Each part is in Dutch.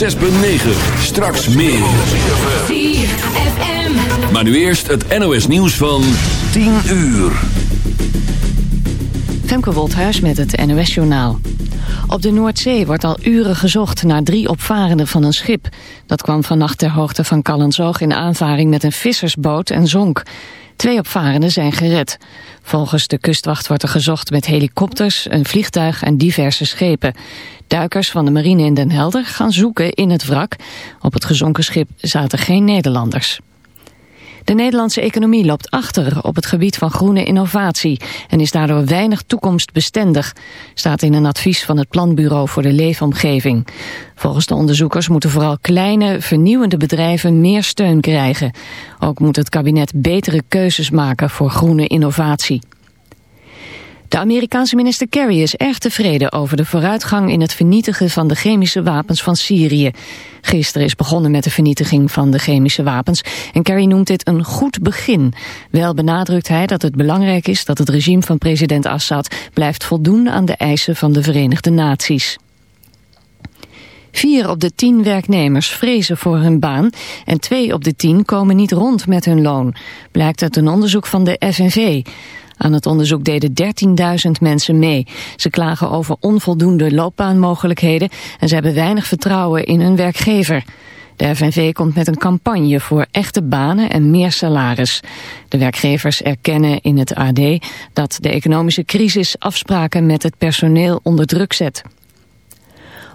106.9. Straks meer. Maar nu eerst het NOS nieuws van 10 uur. Femke Wolthuis met het NOS Journaal. Op de Noordzee wordt al uren gezocht naar drie opvarenden van een schip. Dat kwam vannacht ter hoogte van Callenzoog in aanvaring met een vissersboot en zonk. Twee opvarenden zijn gered. Volgens de kustwacht wordt er gezocht met helikopters, een vliegtuig en diverse schepen. Duikers van de marine in Den Helder gaan zoeken in het wrak. Op het gezonken schip zaten geen Nederlanders. De Nederlandse economie loopt achter op het gebied van groene innovatie en is daardoor weinig toekomstbestendig, staat in een advies van het Planbureau voor de Leefomgeving. Volgens de onderzoekers moeten vooral kleine, vernieuwende bedrijven meer steun krijgen. Ook moet het kabinet betere keuzes maken voor groene innovatie. De Amerikaanse minister Kerry is erg tevreden over de vooruitgang in het vernietigen van de chemische wapens van Syrië. Gisteren is begonnen met de vernietiging van de chemische wapens en Kerry noemt dit een goed begin. Wel benadrukt hij dat het belangrijk is dat het regime van president Assad blijft voldoen aan de eisen van de Verenigde Naties. Vier op de tien werknemers vrezen voor hun baan en twee op de tien komen niet rond met hun loon, blijkt uit een onderzoek van de FNV. Aan het onderzoek deden 13.000 mensen mee. Ze klagen over onvoldoende loopbaanmogelijkheden en ze hebben weinig vertrouwen in hun werkgever. De FNV komt met een campagne voor echte banen en meer salaris. De werkgevers erkennen in het AD dat de economische crisis afspraken met het personeel onder druk zet.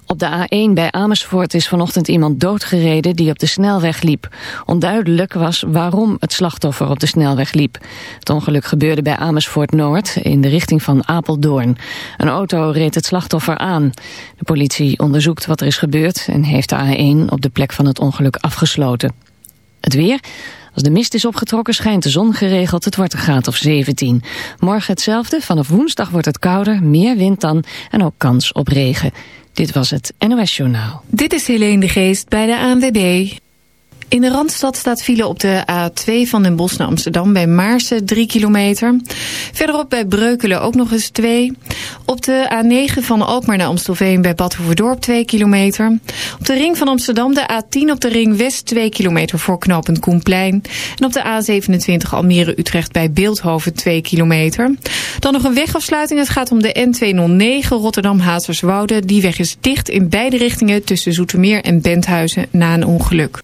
Op de A1 bij Amersfoort is vanochtend iemand doodgereden die op de snelweg liep. Onduidelijk was waarom het slachtoffer op de snelweg liep. Het ongeluk gebeurde bij Amersfoort Noord in de richting van Apeldoorn. Een auto reed het slachtoffer aan. De politie onderzoekt wat er is gebeurd en heeft de A1 op de plek van het ongeluk afgesloten. Het weer... Als de mist is opgetrokken schijnt de zon geregeld, het wordt een graad of 17. Morgen hetzelfde, vanaf woensdag wordt het kouder, meer wind dan en ook kans op regen. Dit was het NOS Journaal. Dit is Helene de Geest bij de ANWB. In de Randstad staat file op de A2 van Den Bosch naar Amsterdam bij Maarsen 3 kilometer. Verderop bij Breukelen ook nog eens 2. Op de A9 van Alkmaar naar Amstelveen bij Bad Hoeverdorp 2 kilometer. Op de ring van Amsterdam de A10 op de ring West 2 kilometer voor knooppunt Koenplein. En op de A27 Almere-Utrecht bij Beeldhoven 2 kilometer. Dan nog een wegafsluiting. Het gaat om de N209 Rotterdam-Hazerswoude. Die weg is dicht in beide richtingen tussen Zoetermeer en Benthuizen na een ongeluk.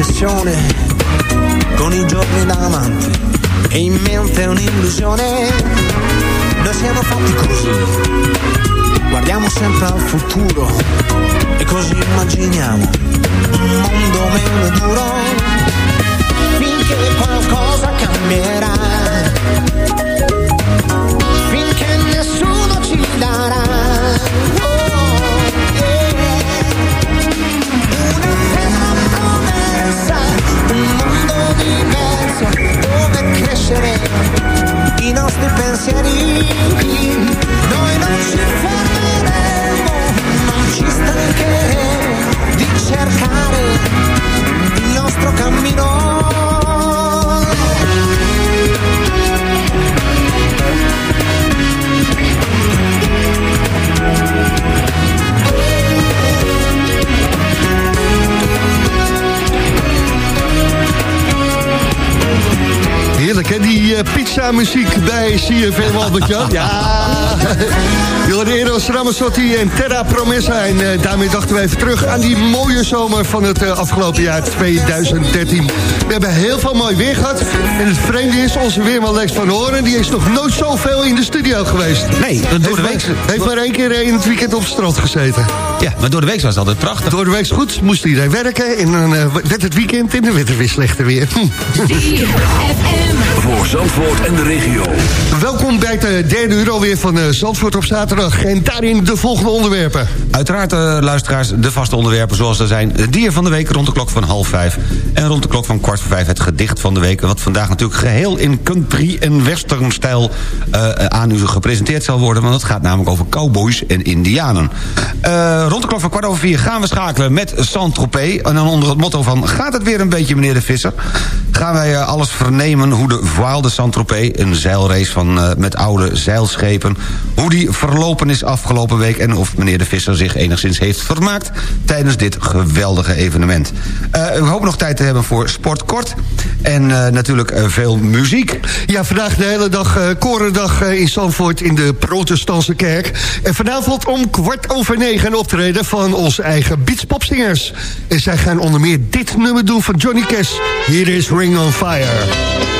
professione, con i giorni davanti e in mente un'illusione. Noi siamo fatti così, guardiamo sempre al futuro e così immaginiamo un mondo meno duro finché qualcosa cambierà. I nostri pensieri. Noi non ci fermeremo, non ci stancheremo di cercare il nostro cammino. Heerlijk, hè? Die eh, pizza-muziek bij CFM Albert-Jan. Ja. Je hoorde Eros Ramazzotti en Terra Promessa. En eh, daarmee dachten we even terug aan die mooie zomer van het eh, afgelopen jaar 2013. We hebben heel veel mooi weer gehad. En het vreemde is, onze weerman Lex van Horen... die is nog nooit zoveel in de studio geweest. Nee, door de week... Heeft, heeft maar één keer in het weekend op het strand gezeten. Ja, maar door de week was het altijd prachtig. Door de week is goed, moest iedereen werken. En dan werd het weekend en dan werd het weer slechter weer. Hm. Voor Zandvoort en de regio. Welkom bij het eh, derde uur alweer van eh, Zandvoort op zaterdag. En daarin de volgende onderwerpen. Uiteraard, eh, luisteraars, de vaste onderwerpen zoals er zijn. Het dier van de week rond de klok van half vijf. En rond de klok van kwart voor vijf het gedicht van de week... wat vandaag natuurlijk geheel in country en western stijl eh, aan u gepresenteerd zal worden. Want het gaat namelijk over cowboys en indianen. Eh, rond de klok van kwart over vier gaan we schakelen met Saint-Tropez. En dan onder het motto van... gaat het weer een beetje, meneer de Visser? Gaan wij alles vernemen hoe de Voile de Saint-Tropez... een zeilrace van, eh, met oude zeilschepen... hoe die verlopen is afgelopen week... en of meneer de Visser zich enigszins heeft vermaakt... tijdens dit geweldige evenement. Eh, we hopen nog tijd te hebben voor Sport Kort. En eh, natuurlijk veel muziek. Ja, vandaag de hele dag uh, Korendag uh, in Zandvoort in de protestantse kerk. En vanavond om kwart over negen een optreden van onze eigen beatspopzingers. En zij gaan onder meer dit nummer doen van Johnny Cash. Hier is Ring on Fire.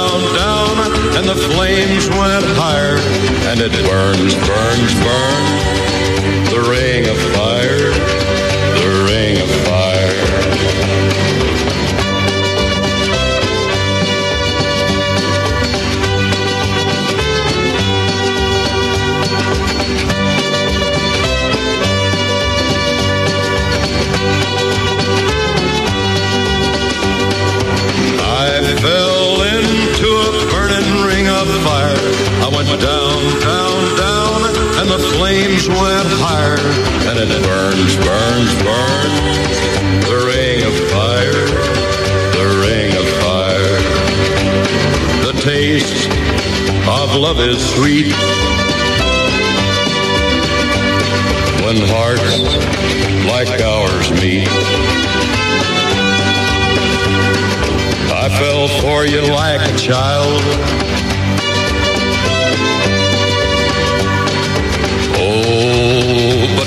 and the flames went higher. And it burns, burns, burns. The ring of fire, higher. And it burns, burns, burns. The ring of fire, the ring of fire. The taste of love is sweet. When hearts like ours meet. I fell for you like a child.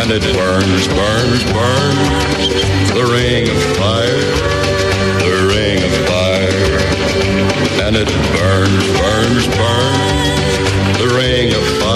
And it burns, burns, burns. The ring of fire, the ring of fire. And it burns, burns, burns. The ring of fire,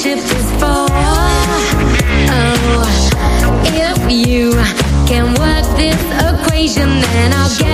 friendship is for. Oh, if you can work this equation, then I'll have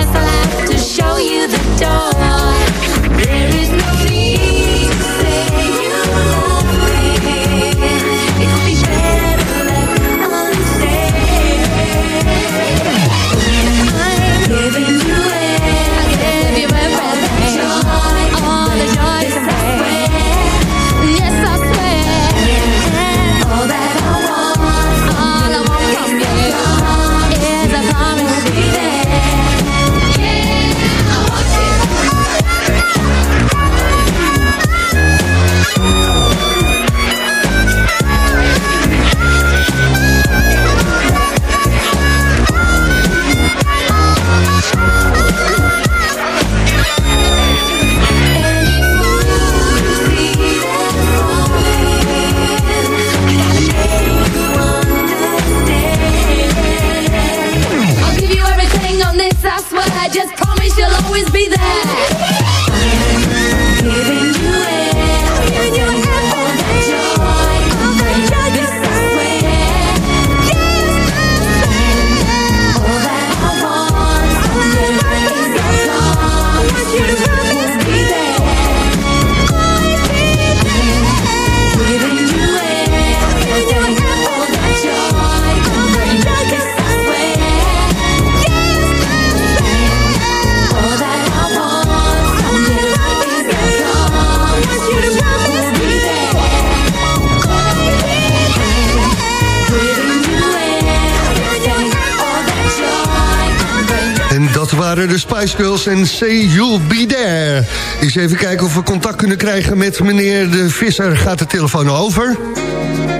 waren de Spice Girls en Say You'll Be There. Eens even kijken of we contact kunnen krijgen met meneer de Visser. Gaat de telefoon over?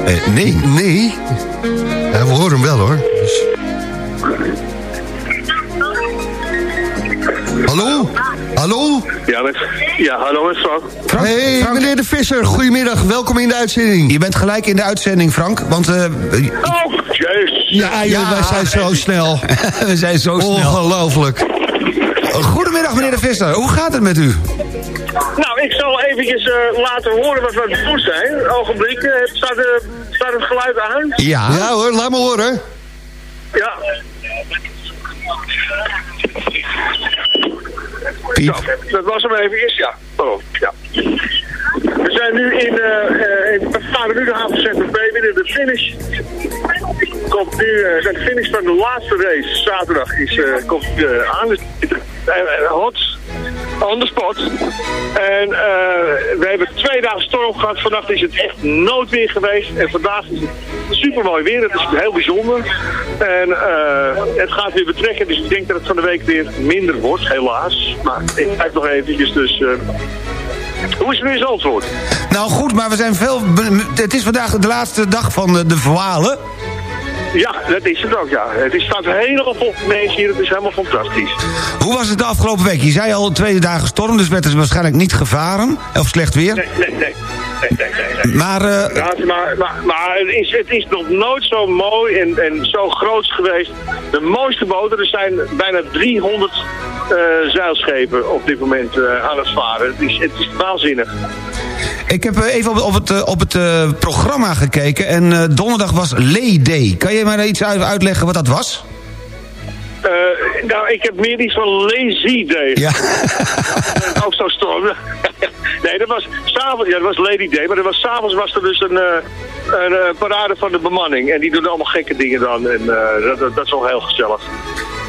Eh, nee. Nee. Ja, we horen hem wel hoor. Dus- Hallo? Hallo? Ja, met, ja hallo met Frank. hey, meneer de Visser, goedemiddag. Welkom in de uitzending. Je bent gelijk in de uitzending, Frank, want... eh, Oh, jezus. Ja, ja, wij zijn zo snel. we zijn zo snel. Ongelooflijk. Goedemiddag, meneer de Visser. Hoe gaat het met u? Nou, ik zal eventjes eh, laten horen wat we aan het doen zijn. Ogenblik, eh, staat, eh, staat het geluid aan? Ja. Ja hoor, laat me horen. Ja. Zo, dat was hem eventjes, ja. Oh, ja. We zijn nu in, eh, eh, we varen nu de B binnen de finish. Komt nu, eh, de finish van de laatste race, zaterdag, is, eh, komt aan. Hot, on the. En eh, we hebben twee dagen storm gehad. Vannacht is het echt noodweer geweest. En vandaag is het super mooi weer. Het is heel bijzonder. En eh, het gaat weer betrekken. Dus ik denk dat het van de week weer minder wordt, helaas. Maar ik kijk nog eventjes. Dus eh, hoe is het nu in antwoord? Nou goed, maar we zijn veel... Het is vandaag de laatste dag van de, de verhalen. Ja, dat is het ook, ja. Het is, staat helemaal vol mensen hier. Het is helemaal fantastisch. Hoe was het de afgelopen week? Je zei al twee dagen storm, dus werd er waarschijnlijk niet gevaren. Of slecht weer. Nee, nee, nee. nee, nee. Maar eh, Ja, maar, maar, maar het, is, het is nog nooit zo mooi en, en zo groot geweest. De mooiste boten, er zijn bijna 300 eh, zeilschepen op dit moment eh, aan het varen. Het is, het is waanzinnig. Ik heb eh, even op, op het, eh, op het eh, programma gekeken en eh, donderdag was Lay Day. Kan je mij iets uit- uitleggen wat dat was? Eh, nou, ik heb meer iets van lazy day. Ja. Ook zo storm. nee, dat was s'avonds, ja, dat was Lady Day, maar dat was, s'avonds was er dus een, eh, een eh, parade van de bemanning. En die doen allemaal gekke dingen dan. En eh, dat, dat, dat is wel heel gezellig.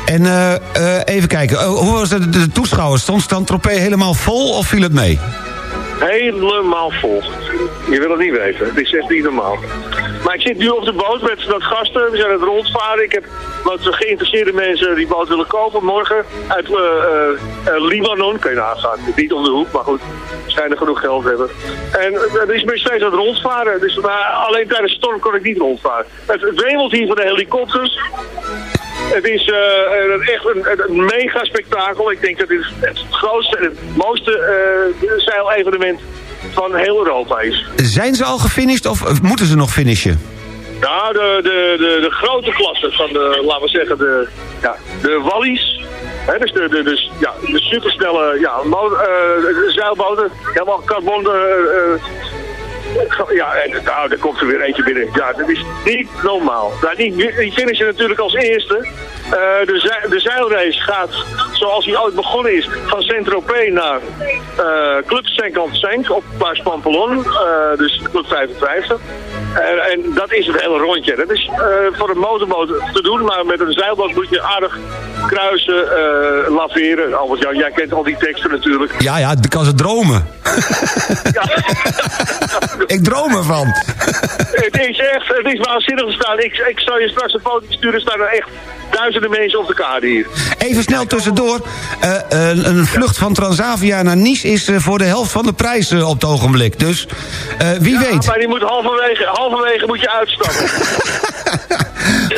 En eh, eh, even kijken, oh, hoe was het, de toeschouwers? Stond Stan-Tropez helemaal vol of viel het mee? Helemaal vol. Je wil het niet weten. Het is echt niet normaal. Maar ik zit nu op de boot met wat gasten. We zijn het rondvaren. Ik heb wat geïnteresseerde mensen die boot willen kopen morgen. Uit eh, eh, eh, Libanon. Kun je nagaan. Niet om de hoek, maar goed. Schijnen genoeg geld hebben. En er is men steeds aan het rondvaren. Dus, maar alleen tijdens de storm kon ik niet rondvaren. Het wemelt hier van de helikopters. Het is eh, een- echt een, mega spektakel. Ik denk dat dit het grootste en het mooiste eh zeilevenement van heel Europa is. Zijn ze al gefinished of moeten ze nog finishen? Nou, de, de, de, de grote klasse van de, laten we zeggen, de, ja, de Wallies. Hè, dus de, de, dus, ja, de supersnelle ja, eh, zeilboten. Helemaal carbon. Ja, en nou, er komt er weer eentje binnen. Ja, dat is niet normaal. Nou, die, die finishen natuurlijk als eerste. Eh, de, de zeilrace gaat, zoals hij ooit begonnen is, van Saint-Tropez naar eh Club 55 op Plaats Pampelon. eh, dus Club 55. En, en dat is het hele rondje. Dat is voor een motorboot te doen, maar met een zeilboot moet je aardig kruisen, laveren. Albert Jan, jij kent al die teksten natuurlijk. Ja, ja, ik kan ze dromen. ik droom ervan. Het is echt, het is waanzinnig staan. Ik, ik zal je straks een foto sturen, staan er echt duizenden mensen op de kade hier. Even snel tussendoor. Eh, eh, een vlucht van Transavia naar Nice is eh, voor de helft van de prijs op het ogenblik. Dus wie weet. Maar die moet halverwege, halverwege moet je uitstappen.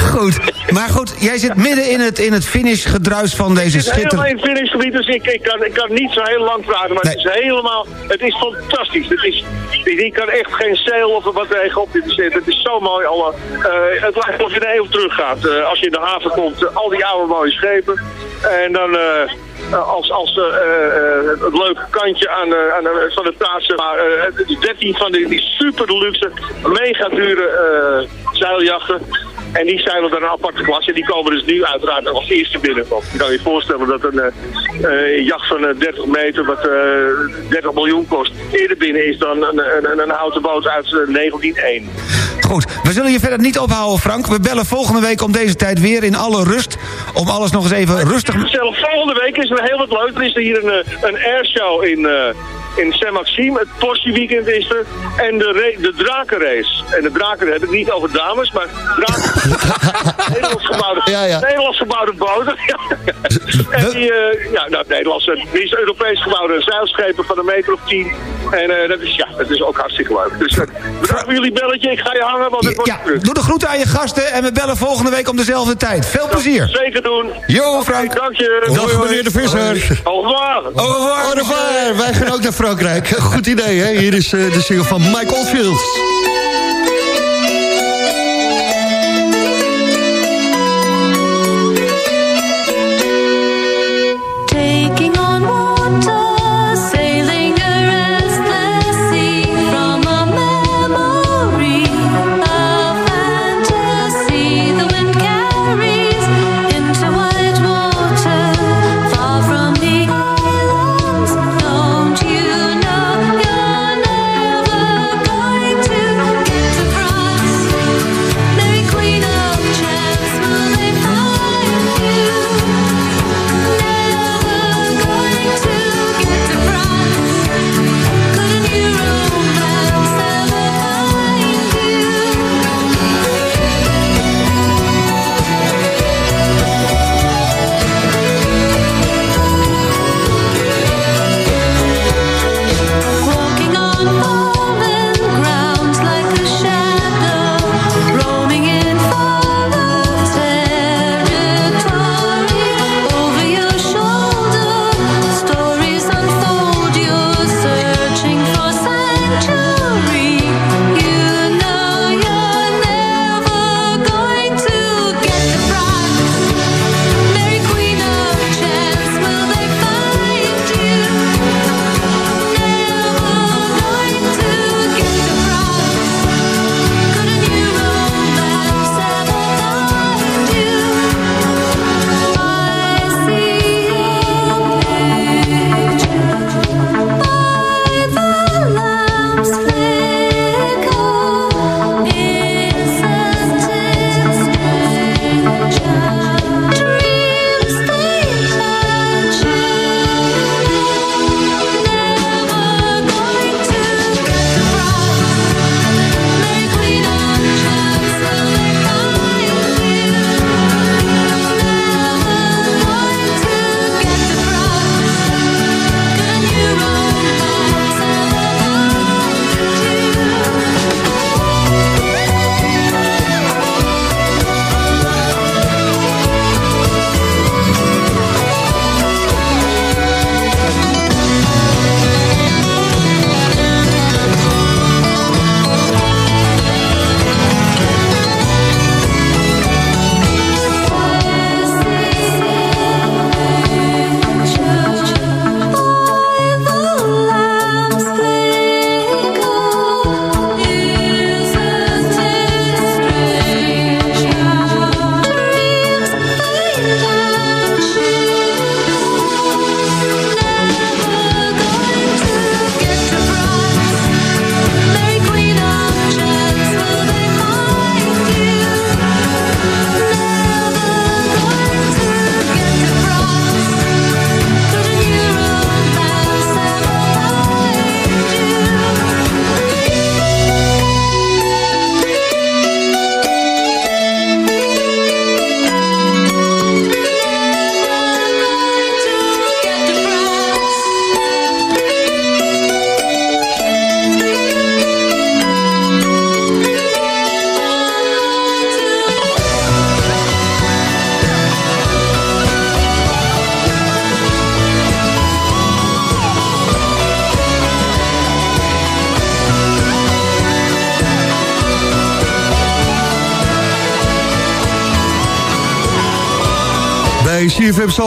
Goed. Maar goed, jij zit midden in het, in het finishgedruis van deze Het is helemaal schitterende... in het finishgebied, dus ik, ik, kan, ik kan niet zo heel lang praten, maar het is helemaal, het is fantastisch. Het is, die kan echt geen zeil of wat tegenop dit zitten. Het is zo mooi. Alle, eh, het lijkt alsof je de eeuw terug gaat. Eh, als je in de haven komt, eh, al die oude mooie schepen. En dan als, als het leuke kantje aan, de- aan de, van de zeg maar, het is 13 van die, die super deluxe, mega dure zeiljachten. En die zeilen dan een aparte klas. En die komen dus nu uiteraard als eerste binnen. Je kan je voorstellen dat een eh, eh, jacht van eh, 30 meter, wat eh 30 miljoen kost, eerder binnen is dan een, een, een, een houten boot uit eh, 1901. Goed, we zullen je verder niet ophouden, Frank. We bellen volgende week om deze tijd weer in alle rust. Om alles nog eens even rustig... Zelf volgende week is er heel wat leuk. Er is er hier een, eh, een airshow in, eh, in Saint-Maxime. Het portieweekend is er. En de, de drakenrace. En de draken heb ik niet over dames, maar draken. Nederlands gebouwde, Ja, ja. Nederlands gebouwde boten. en die, eh, ja, nou, Nederlandse, die is Europees gebouwde zeilschepen van een meter of tien. En eh, dat is, ja, dat is ook hartstikke leuk. Dus eh, bedankt voor jullie belletje. Ik ga je hangen, want het wordt Ja, druk. doe de groeten aan je gasten en we bellen volgende week om dezelfde tijd. Veel plezier. Zeker doen. Jo, Frank. Dank je. Dag meneer de Visser. Au revoir. Au revoir. Au revoir. Wij gaan ook naar Frankrijk. Goed idee, hè? Hier is eh, de single van Mike Oldfield.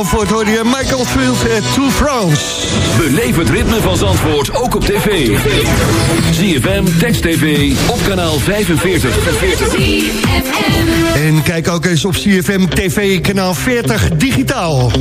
Zandvoort hoorde je Michael Field en To France. Beleef het ritme van Zandvoort ook op tv. ZFM, Text TV, op kanaal 45. En kijk ook eens op CFM TV kanaal 40 digitaal.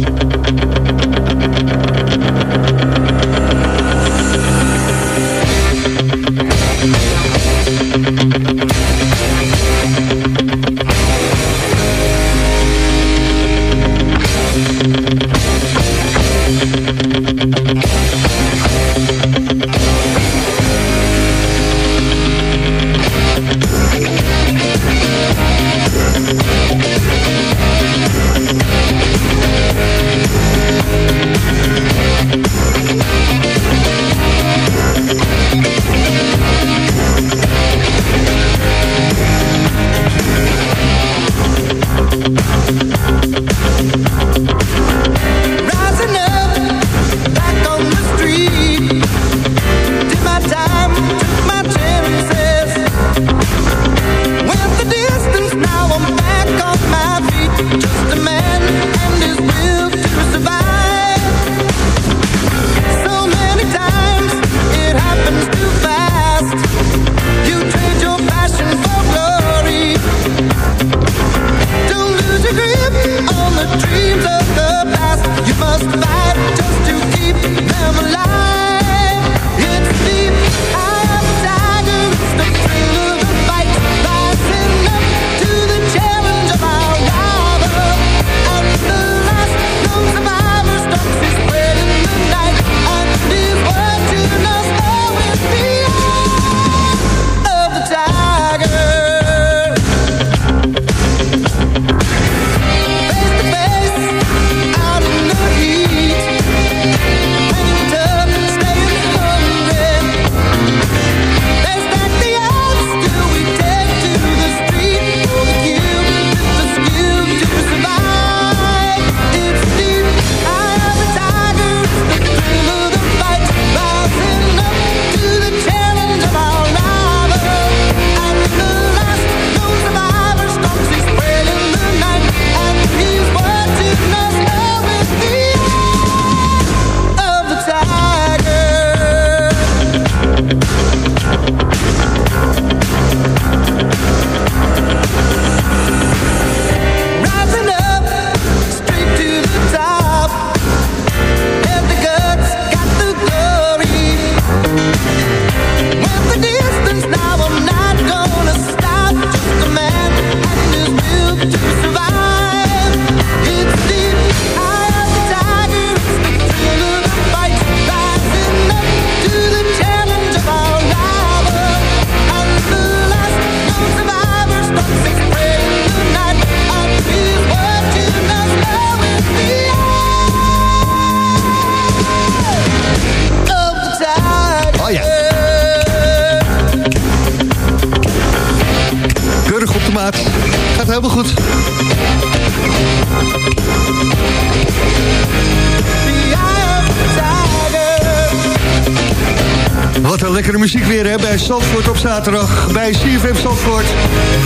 Zaterdag. Bij CFM Zandvoort.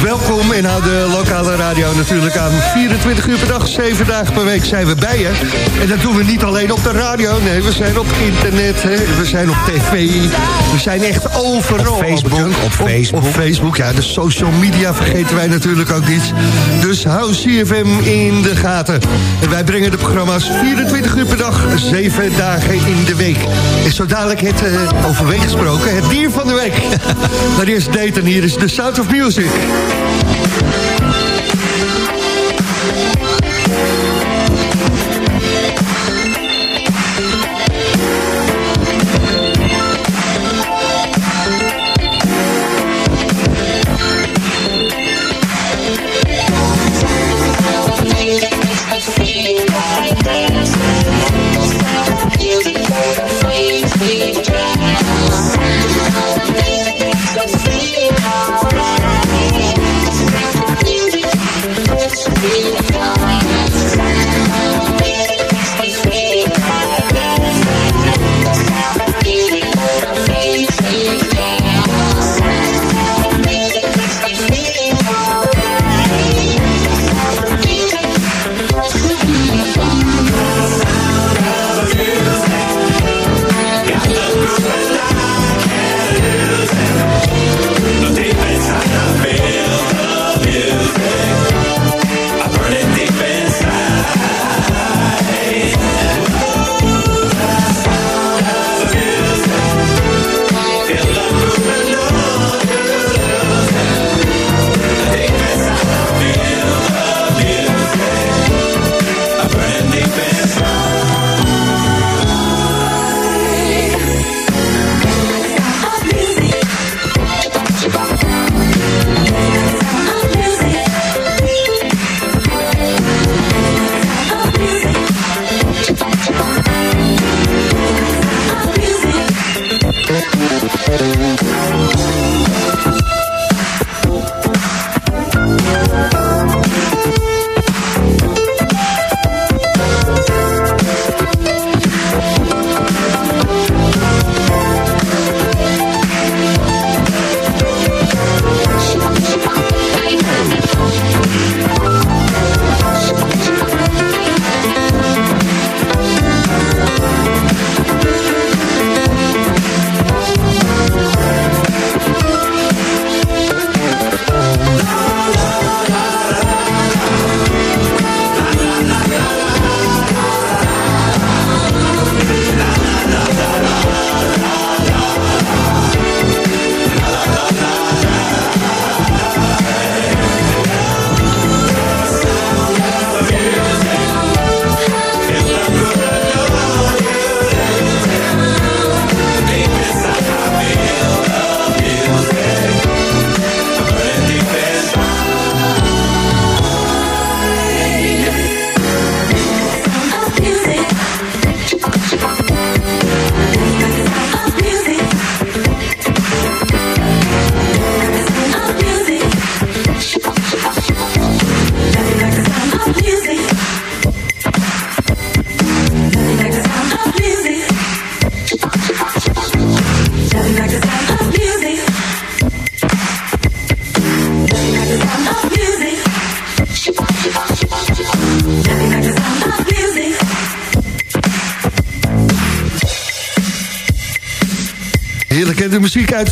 Welkom hou de lokale radio natuurlijk aan. 24 uur per dag, 7 dagen per week zijn we bij je. En dat doen we niet alleen zijn op internet, hè. we zijn op tv. We zijn echt overal. Op Facebook, op Facebook. Op, Facebook, ja, de social media vergeten wij natuurlijk ook niet. Dus hou CFM in de gaten. En wij brengen de programma's 24 uur per dag, 7 dagen in de week. En zo dadelijk het week gesproken, het dier van de week. maar eerst Dayton, hier is The Sound of Music.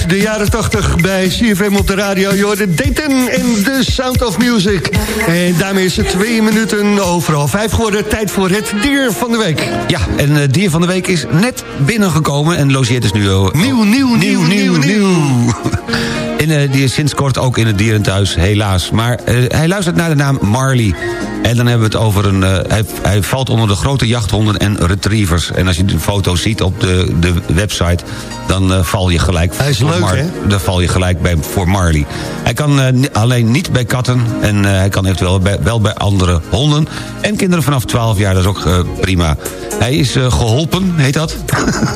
Uit de jaren 80 bij CFM op de radio. Je hoorde Dayton en The Sound of Music. En daarmee is het twee minuten overal vijf geworden. Tijd voor het dier van de week. Ja, en het dier van de week is net binnengekomen en logeert is nu... al- Nieuw, nieuw, nieuw, nieuw, nieuw. Eh, die is sinds kort ook in het dierenthuis, helaas. Maar eh, hij luistert naar de naam Marley. En dan hebben we het over een... eh, hij, hij valt onder de grote jachthonden en retrievers. En als je de foto's ziet op de, de website... dan val je gelijk... Hij is leuk, Mar- hè? Dan val je gelijk bij, voor Marley. Hij kan alleen niet bij katten. En hij kan eventueel bij, wel bij andere honden. En kinderen vanaf 12 jaar, dat is ook prima. Hij is eh, geholpen, heet dat.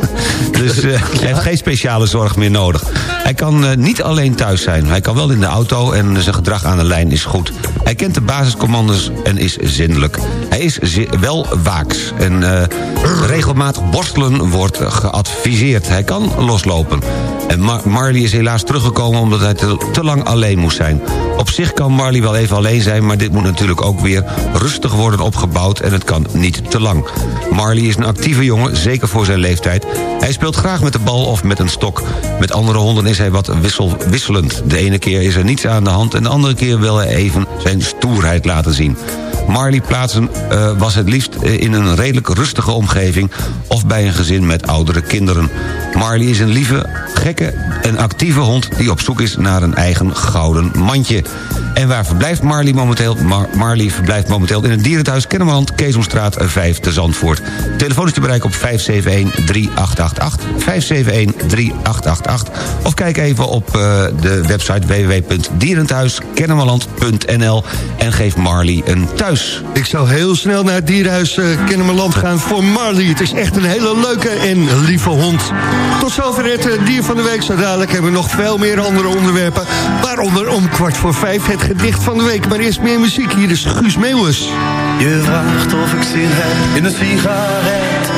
dus hij heeft geen speciale zorg meer nodig. Hij kan niet alleen thuis zijn. Hij kan wel in de auto en zijn gedrag aan de lijn is goed. Hij kent de basiscommandos en is zindelijk. Hij is wel waaks en eh, regelmatig borstelen wordt geadviseerd. Hij kan loslopen. En Mar- Marley is helaas teruggekomen omdat hij te, te lang alleen moest zijn. Op zich kan Marley wel even alleen zijn... maar dit moet natuurlijk ook weer rustig worden opgebouwd... en het kan niet te lang. Marley is een actieve jongen, zeker voor zijn leeftijd. Hij speelt graag met de bal of met een stok. Met andere honden is hij wat wissel, De ene keer is er niets aan de hand... en de andere keer wil hij even zijn stoerheid laten zien. Marley plaatsen eh, was het liefst eh, in een redelijk rustige omgeving... of bij een gezin met oudere kinderen. Marley is een lieve, gekke en actieve hond... die op zoek is naar een eigen gouden mandje. En waar verblijft Marley momenteel? Mar- Marley verblijft momenteel in het dierenthuis Kennemerland... Keesomstraat 5 te Zandvoort. Telefoon is te bereiken op 571-3888. 571-3888. Of kijk even op eh, de website www.dierenthuiskennemerland.nl... en geef Marley een thuis. Ik zou heel snel naar het dierhuis uh, Kennemerland gaan voor Marley. Het is echt een hele leuke en lieve hond. Tot zover het eh, dier van de week. Zo dadelijk hebben we nog veel meer andere onderwerpen. Waaronder om kwart voor vijf het gedicht van de week. Maar eerst meer muziek. Hier is Guus Meeuwis. Je vraagt of ik zin heb in een sigaret.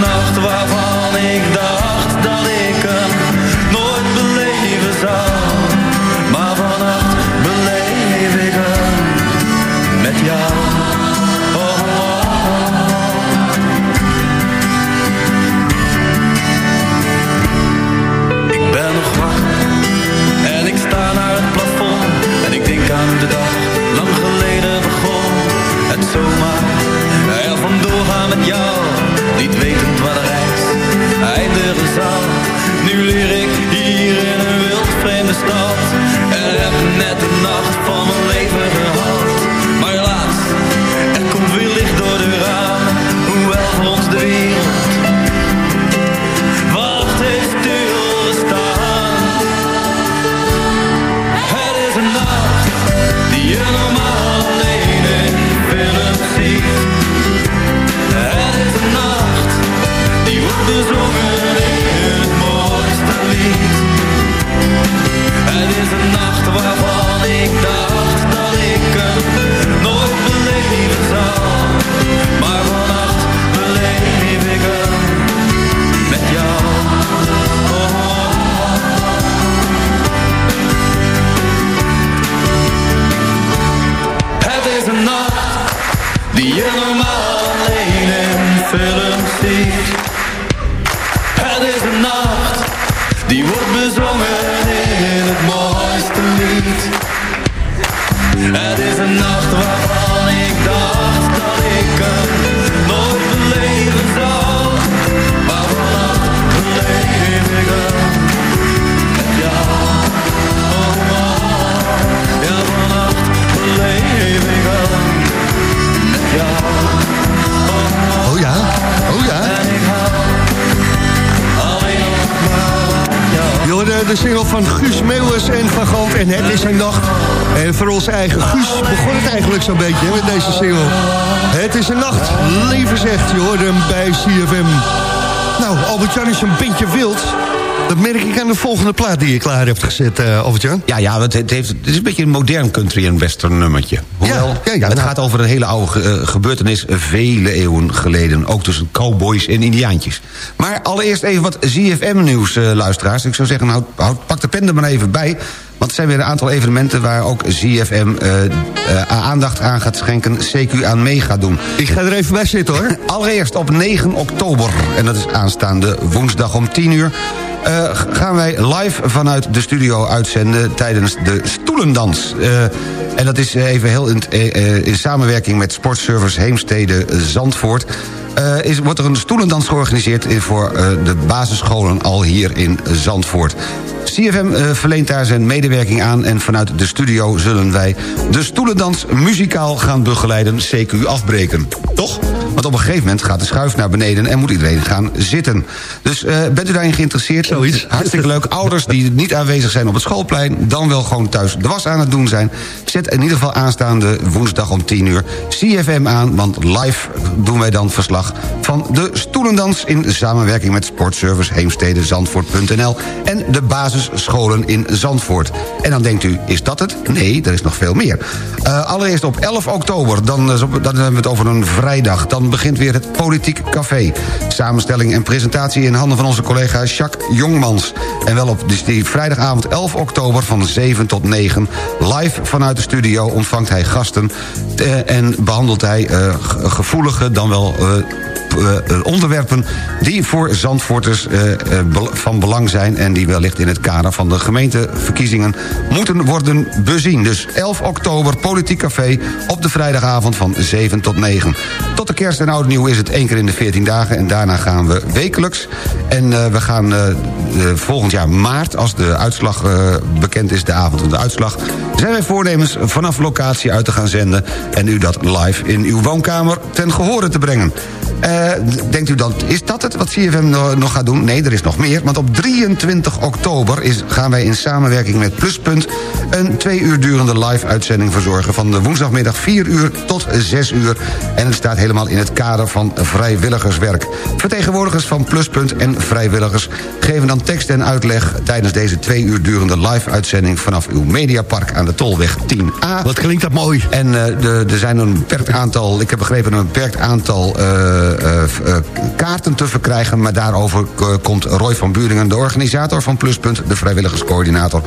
Nacht met jou, niet wetend waar de reis eindigen zal. Nu leer ik hier hebt gezet, eh Albert-Jan. Ja, ja het, het, heeft, het is een beetje een modern country en western nummertje. Hoewel, ja, ja, het nou. gaat over een hele oude eh, gebeurtenis vele eeuwen geleden. Ook tussen cowboys en indiaantjes. Maar allereerst even wat ZFM-nieuws, eh, luisteraars. Ik zou zeggen, houd, houd, pak de pen er maar even bij. Want er zijn weer een aantal evenementen waar ook ZFM eh, eh, aandacht aan gaat schenken... CQ aan mee gaat doen. Ik ga er even bij zitten hoor. Allereerst op 9 oktober, en dat is aanstaande woensdag om 10 uur... eh, gaan wij live vanuit de studio uitzenden tijdens de Stoelendans. Eh, en dat is even heel in, in samenwerking met Sportservice Heemstede Zandvoort... Is, wordt er een stoelendans georganiseerd voor de basisscholen al hier in Zandvoort. CFM eh, verleent daar zijn medewerking aan... en vanuit de studio zullen wij de stoelendans muzikaal gaan begeleiden... CQ afbreken. Toch? Want op een gegeven moment gaat de schuif naar beneden... en moet iedereen gaan zitten. Dus eh, bent u daarin geïnteresseerd? Zoiets. Hartstikke leuk. Ouders die niet aanwezig zijn op het schoolplein... dan wel gewoon thuis de was aan het doen zijn... zet in ieder geval aanstaande woensdag om 10 uur CFM aan... want live doen wij dan verslag van de stoelendans... in samenwerking met Sportservice Heemstede Zandvoort.nl... en de basisscholen in Zandvoort. En dan denkt u, is dat het? Nee, er is nog veel meer. Eh, allereerst op 11 oktober, dan, op- dan hebben we het over een vrijdag... dan begint weer het Politiek Café. Samenstelling en presentatie in handen van onze collega Jacques Jongmans. En wel op dus die vrijdagavond 11 oktober van 7 tot 9... live vanuit de studio ontvangt hij gasten... eh, en behandelt hij eh, ge- gevoelige, dan wel... eh, onderwerpen die voor Zandvoorters eh, eh, van belang zijn... en die wellicht in het kader van de gemeenteverkiezingen moeten worden bezien. Dus 11 oktober, Politiek Café, op de vrijdagavond van 7 tot 9. Tot de kerst en oud nieuw is het één keer in de 14 dagen... en daarna gaan we wekelijks. En eh, we gaan eh, eh, volgend jaar maart, als de uitslag eh, bekend is... de avond van de uitslag, zijn wij voornemens vanaf locatie uit te gaan zenden... en u dat live in uw woonkamer ten gehore te brengen. Eh, denkt u dan, is dat het wat CFM no- nog gaat doen? Nee, er is nog meer. Want op 23 oktober is, gaan wij in samenwerking met Pluspunt... een twee uur durende live-uitzending verzorgen... van de woensdagmiddag 4 uur tot 6 uur. En het staat helemaal in het kader van vrijwilligerswerk. Vertegenwoordigers van Pluspunt en vrijwilligers... geven dan tekst en uitleg tijdens deze twee uur durende live-uitzending... vanaf uw Mediapark aan de Tolweg 10A. Wat klinkt dat mooi. En eh, er zijn een beperkt aantal, ik heb begrepen... een beperkt aantal eh, kaarten te verkrijgen... maar daarover eh, komt Roy van Buringen, de organisator van Pluspunt... de vrijwilligerscoördinator,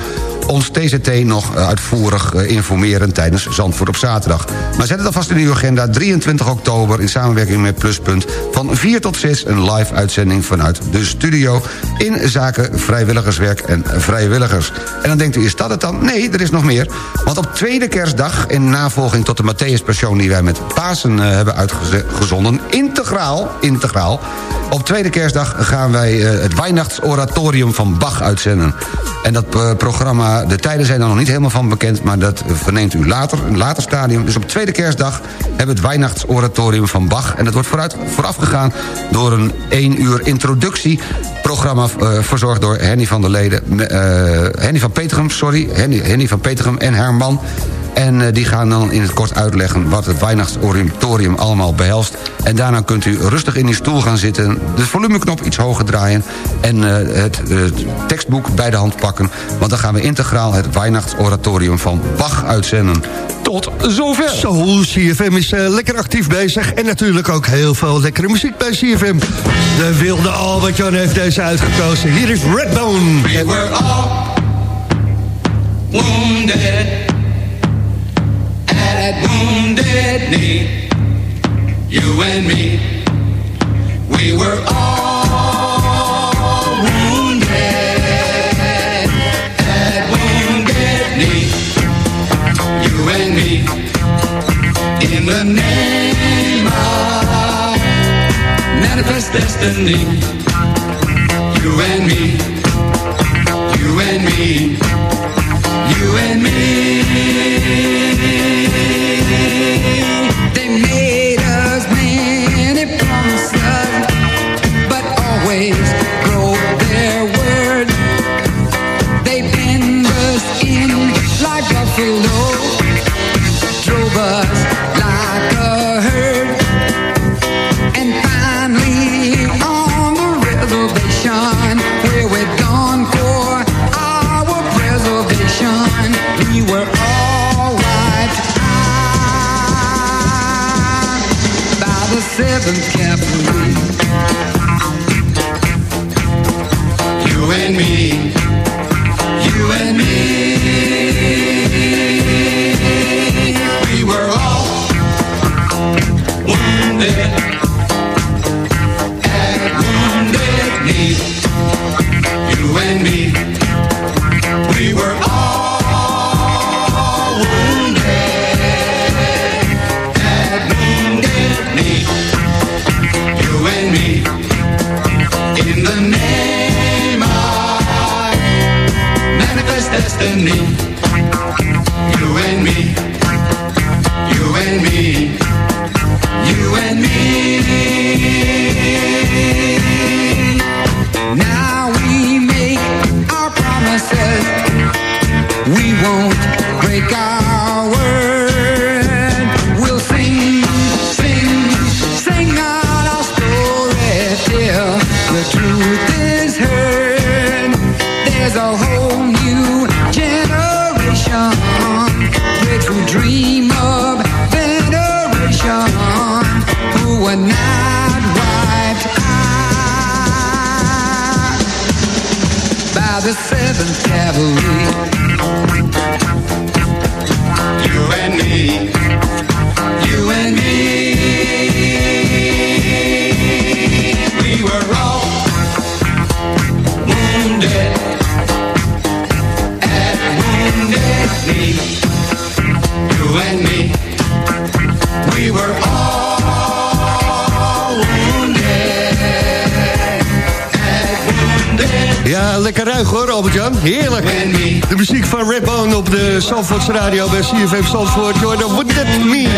ons TZT nog eh, uitvoerig eh, informeren... tijdens Zandvoort op zaterdag. Maar zet het alvast in uw agenda, 23 oktober... in samenwerking met Pluspunt, van 4 tot 6... een live uitzending vanuit de studio... in zaken vrijwilligerswerk en vrijwilligers. En dan denkt u, is dat het dan? Nee, er is nog meer. Want op tweede kerstdag, in navolging tot de Matthäus-persoon... die wij met Pasen eh, hebben uitgezonden, integraal, integraal... op tweede kerstdag gaan wij eh, het Weihnachtsoratorium van Bach uitzenden. En dat eh, programma, de tijden zijn er nog niet helemaal van bekend... maar dat verneemt u later, een later stadium. Dus op tweede kerstdag hebben we het Weihnachtsoratorium van Bach... en dat wordt vooruit, voorafgegaan door een één uur introductie. Programma eh, verzorgd door Henny van der Leden... Henny van Petegem, sorry, Henny, van Petegem en Herman... En eh, die gaan dan in het kort uitleggen wat het Weihnachtsoratorium allemaal behelst. En daarna kunt u rustig in uw stoel gaan zitten... de volumeknop iets hoger draaien... en eh, het, het tekstboek bij de hand pakken. Want dan gaan we integraal het Weihnachtsoratorium van Bach uitzenden. Tot zover. Zo, CFM is eh, lekker actief bezig. En natuurlijk ook heel veel lekkere muziek bij CFM. De wilde Albert-Jan heeft deze uitgekozen. Hier is Redbone. We were all wounded that wounded knee. You and me, we were all wounded at wounded knee. You and me, in the name of manifest destiny. You and me, you and me, you and me see. Zandvoorts Radio bij CFM Zandvoort. Jordan, what that mean?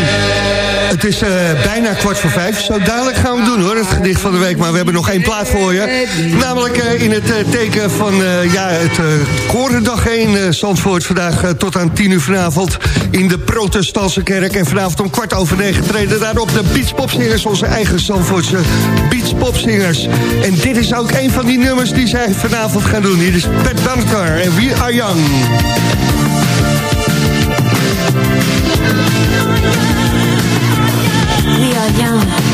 Het is eh, bijna kwart voor vijf. Zo dadelijk gaan we doen hoor, het gedicht van de week. Maar we hebben nog één plaat voor je. Namelijk eh, in het eh, teken van ja, het Korendag 1 Zandvoort. Vandaag tot aan tien uur vanavond in de protestantse kerk. En vanavond om kwart over negen treden daarop de Beachpopzingers. Onze eigen Zandvoortse Beachpopzingers. En dit is ook een van die nummers die zij vanavond gaan doen. Hier is Pat Benatar en We Are Young. We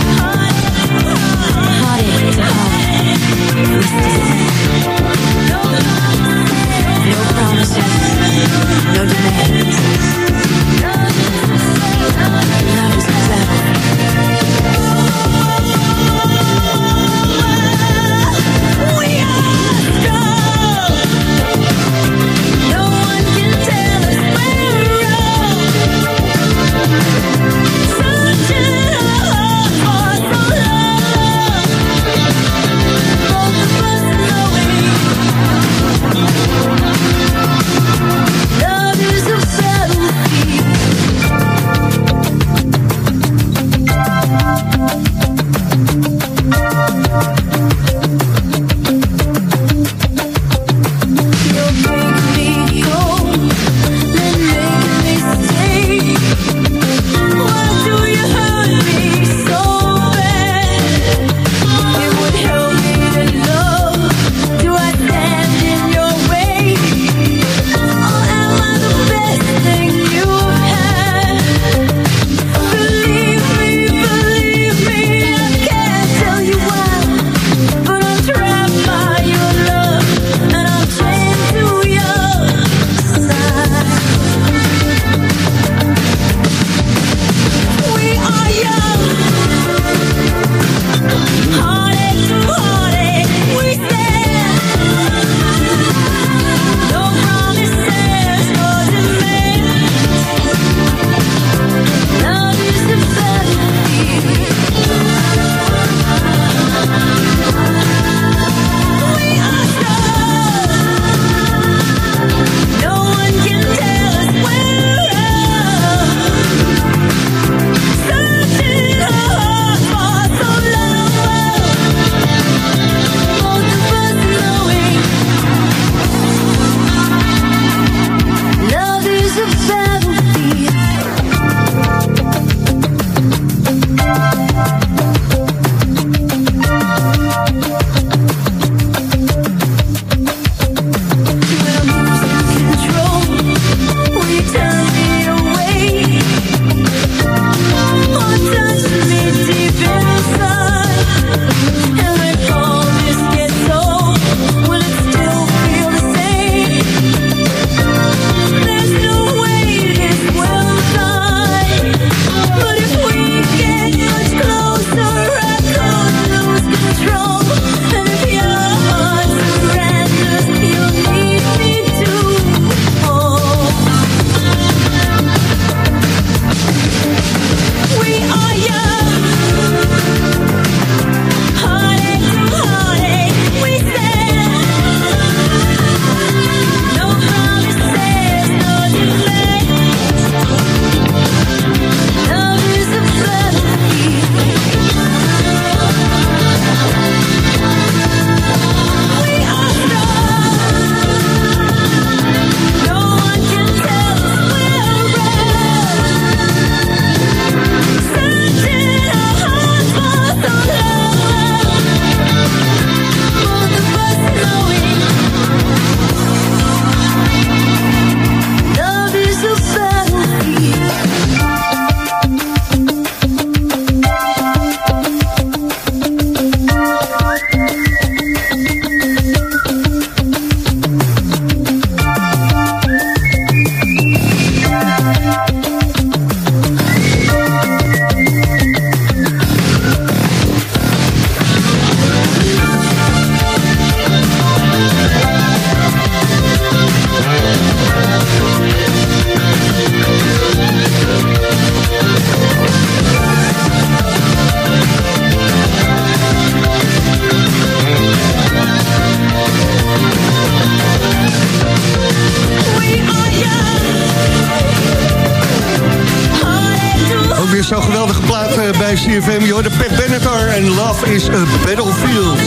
CFM. Je hoorde Pep Benatar en Love is a Battlefield.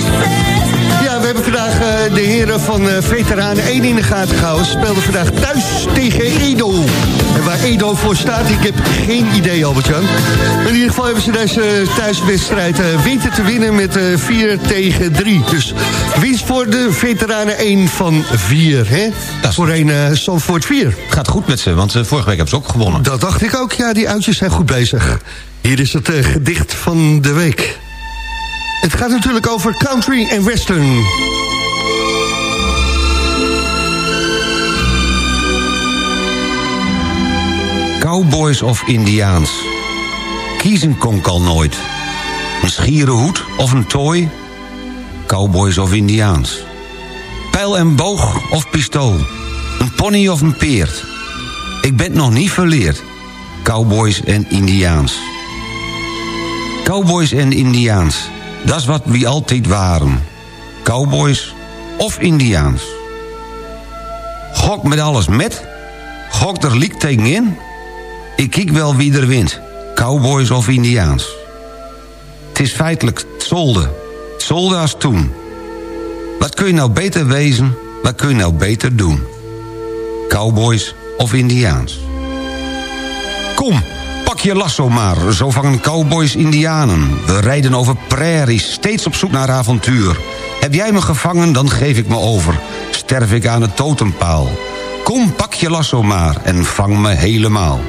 Ja, we hebben vandaag eh, de heren van eh, Veteranen 1 in de gaten gehouden. Ze speelden vandaag thuis tegen Edo. En waar Edo voor staat, ik heb geen idee, Albert-Jan. In ieder geval hebben ze deze thuiswedstrijd uh, weten te winnen met 4 tegen 3. Dus winst voor de Veteranen 1 van 4, hè? Voor een uh, Zandvoort 4. Gaat goed met ze, want vorige week hebben ze ook gewonnen. Dat dacht ik ook, ja, die uitjes zijn goed bezig. Hier is het uh, gedicht van de week. Het gaat natuurlijk over country en western. Cowboys of Indiaans. Kiezen kon ik al nooit. Een schiere hoed of een tooi? Cowboys of Indiaans. Pijl en boog of pistool? Een pony of een peert? Ik ben nog niet verleerd. Cowboys en Indiaans. Cowboys en Indiaans. Dat is wat wie altijd waren. Cowboys of Indiaans. Gok met alles met. Gok er liek tegenin. Ik kijk wel wie er wint. Cowboys of Indiaans. Het is feitelijk zolde. Zolde als toen. Wat kun je nou beter wezen? Wat kun je nou beter doen? Cowboys of Indiaans. Kom, je lasso maar, zo vangen cowboys indianen. We rijden over prairies, steeds op zoek naar avontuur. Heb jij me gevangen, dan geef ik me over. Sterf ik aan het totempaal. Kom, pak je lasso maar en vang me helemaal.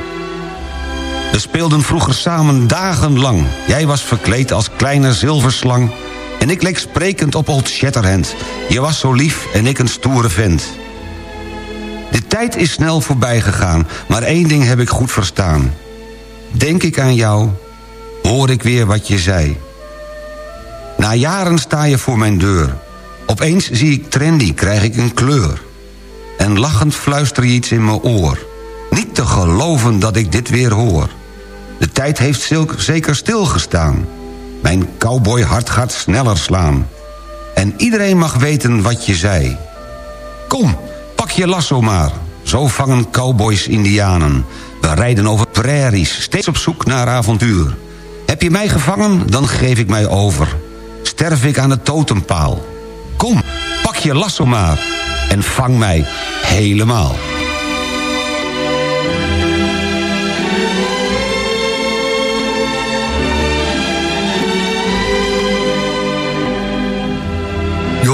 We speelden vroeger samen dagenlang. Jij was verkleed als kleine zilverslang... en ik leek sprekend op Old Shatterhand. Je was zo lief en ik een stoere vent. De tijd is snel voorbij gegaan, maar één ding heb ik goed verstaan. Denk ik aan jou, hoor ik weer wat je zei. Na jaren sta je voor mijn deur. Opeens zie ik trendy, krijg ik een kleur. En lachend fluister je iets in mijn oor. Niet te geloven dat ik dit weer hoor. De tijd heeft zeker stilgestaan. Mijn cowboyhart gaat sneller slaan. En iedereen mag weten wat je zei. Kom, pak je lasso maar. Zo vangen cowboys indianen. We rijden over prairies, steeds op zoek naar avontuur. Heb je mij gevangen, dan geef ik mij over. Sterf ik aan de totempaal. Kom, pak je lasso maar. En vang mij helemaal.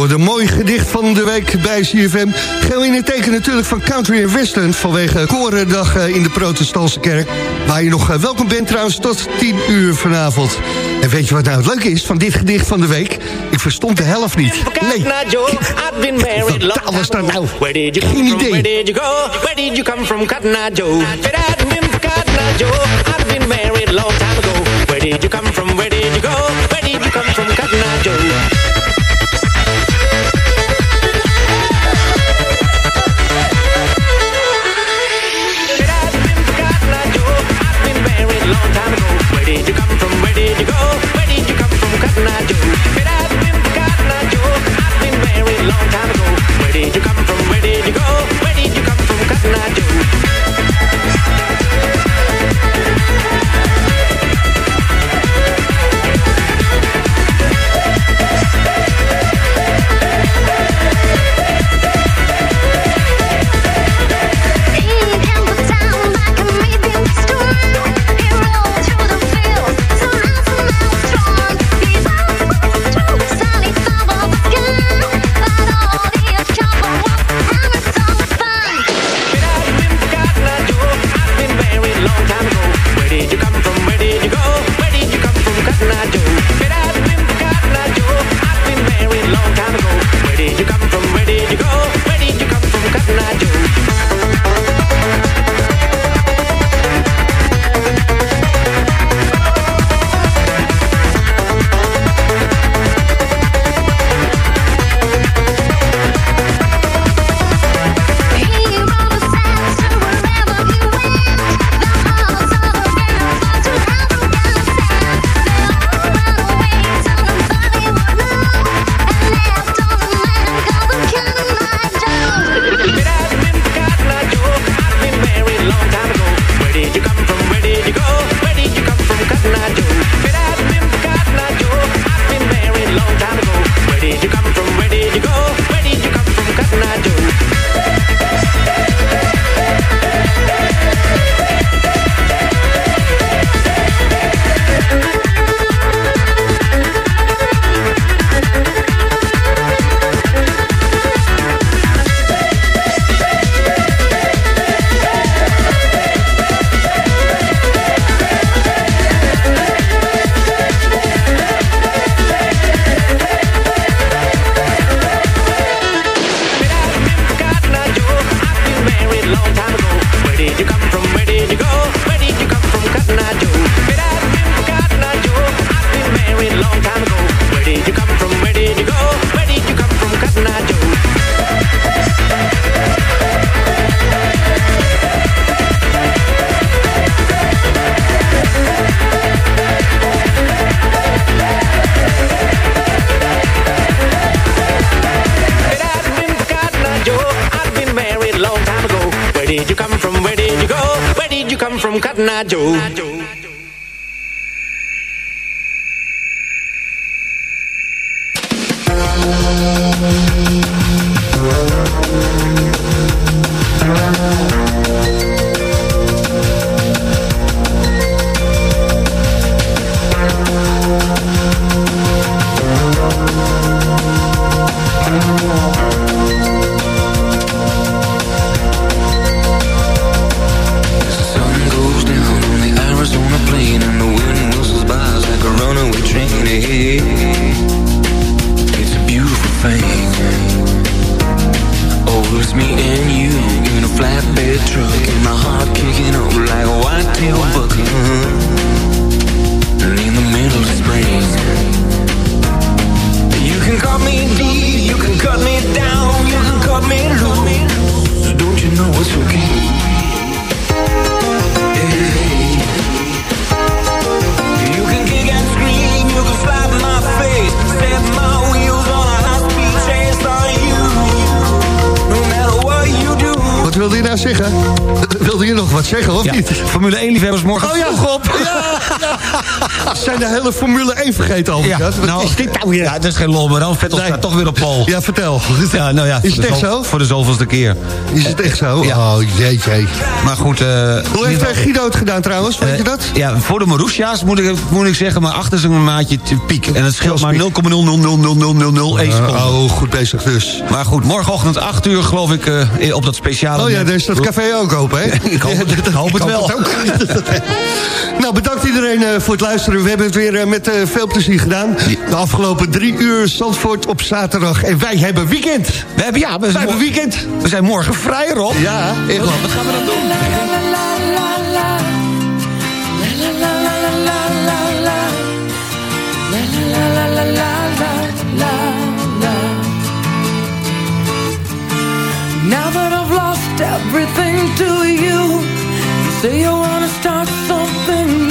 Door de mooi gedicht van de week bij CFM. Geel in het teken natuurlijk van Country and Western... vanwege Korendag eh, in de protestantse kerk. Waar je nog eh, welkom bent trouwens tot 10 uur vanavond. En weet je wat nou het leuke is van dit gedicht van de week? Ik verstond de helft niet. Nee. Wat taal was dat nou? Geen idee. Where did you go? Where did you come from, Cotton Eye Joe? If it hadn't been married a long time ago. Where did you come from? Where did you go? Zeggen? Wilde je nog wat zeggen, of Ja, niet? Formule 1 liefhebbers morgen Oh ja, vroeg op. Ja, ja. Zijn de hele Formule 1 vergeten al? Ja, Wat nou, is dit nou weer? Ja, dat is geen lol, maar dan Vettel Nee. staat toch weer op pol. Ja, vertel. Ja, nou ja, Is het echt zo-? Voor de zoveelste keer. Is het echt zo? Ja. Oh, jeetje. Maar goed... eh, Hoe heeft ieder eh, Guido het gedaan trouwens? Weet je dat? Ja, voor de Marousja's moet ik, moet ik zeggen, maar achter zijn maatje piek. En het scheelt maar 0,0000001 seconde. Oh, goed bezig dus. Maar goed, morgenochtend 8 uur geloof ik eh, op dat speciale... Oh ja, daar is dat café ook open, hè? Ik hoop het, ik hoop het wel. ook. nou, bedankt iedereen eh, voor het luisteren. We hebben het weer eh, met eh, veel plezier gedaan. De afgelopen drie uur Zandvoort op zaterdag. En wij hebben weekend. We hebben, ja, we zijn, hebben weekend. we zijn morgen vrij, Rob. Ja, echt wel. Wat gaan we dan doen? Now that I've lost everything to you, you say you wanna start something